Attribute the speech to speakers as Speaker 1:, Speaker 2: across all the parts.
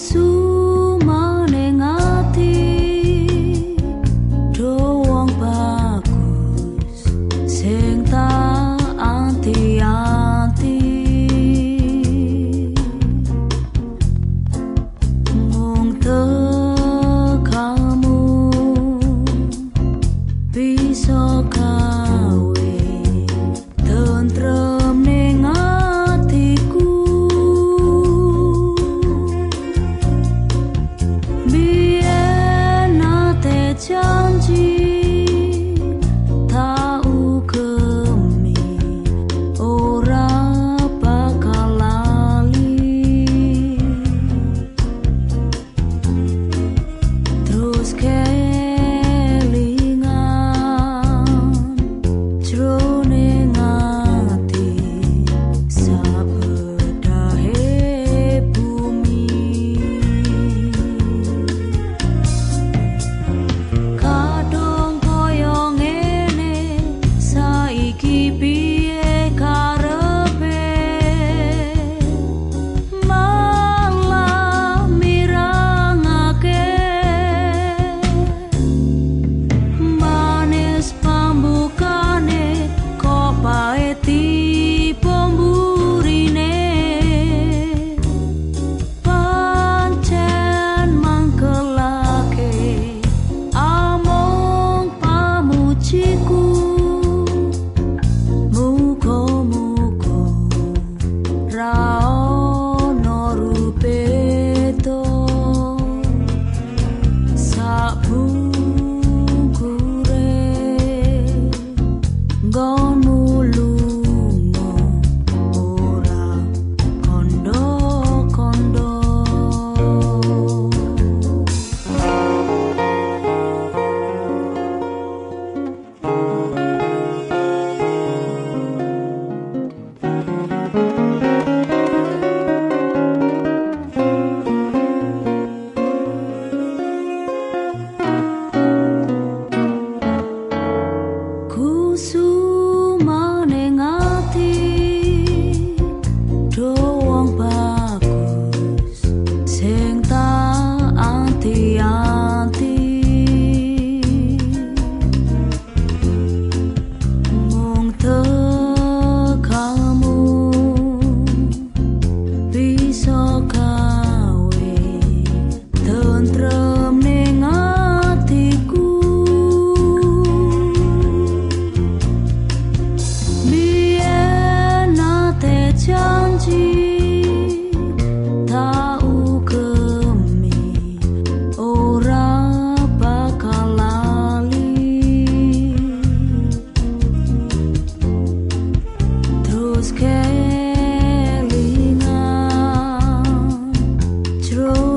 Speaker 1: sous drown. control.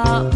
Speaker 1: tak